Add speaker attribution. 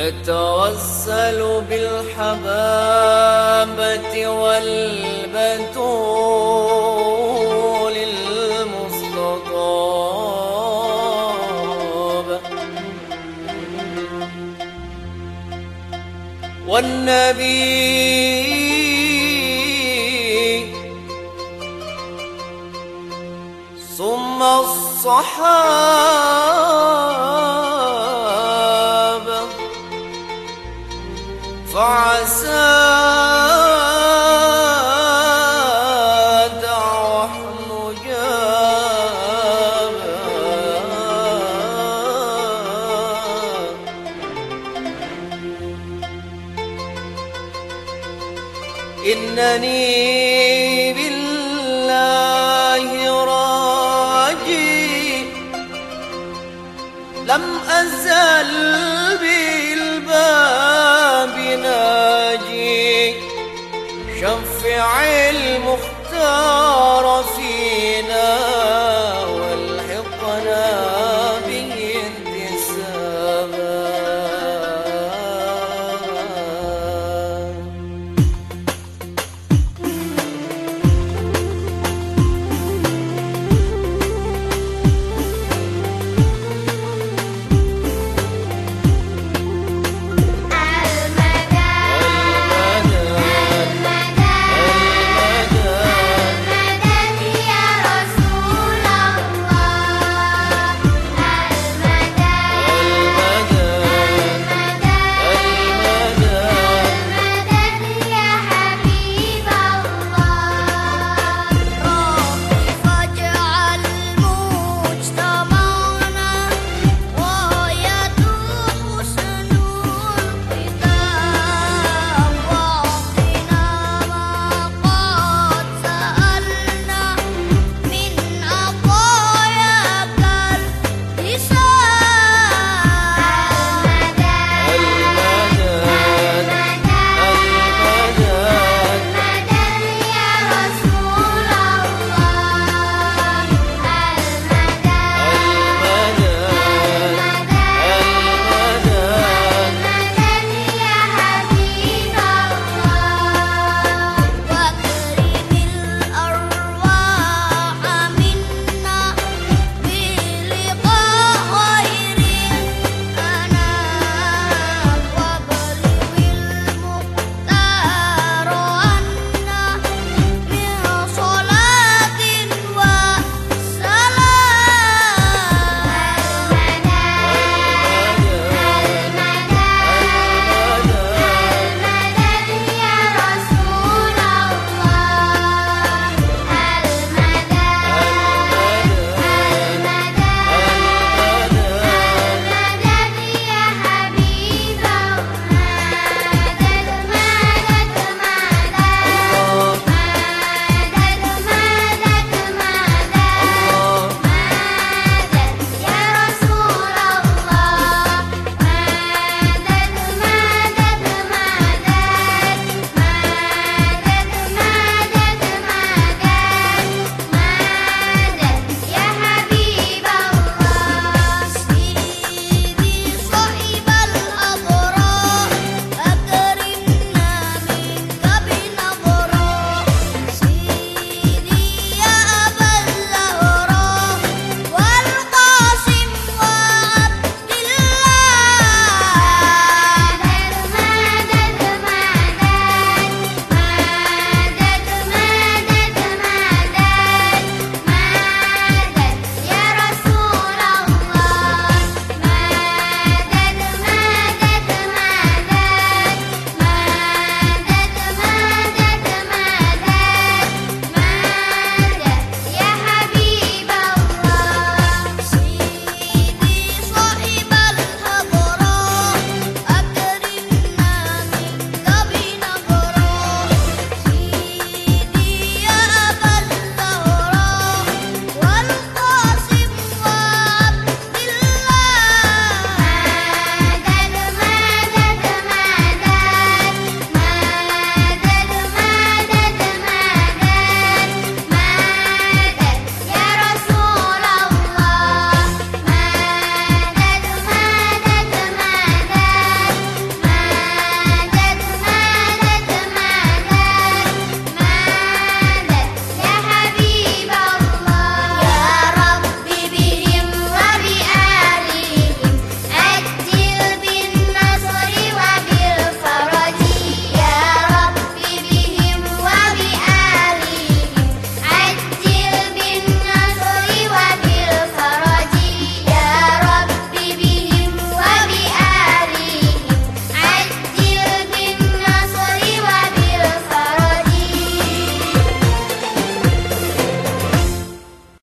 Speaker 1: نتوسل بالحبابة والبتول المستطاب. والنبي ثم الصحابة فعسى دعوة مجابة. إنني بالله راجي. لم أزل شفع المختار في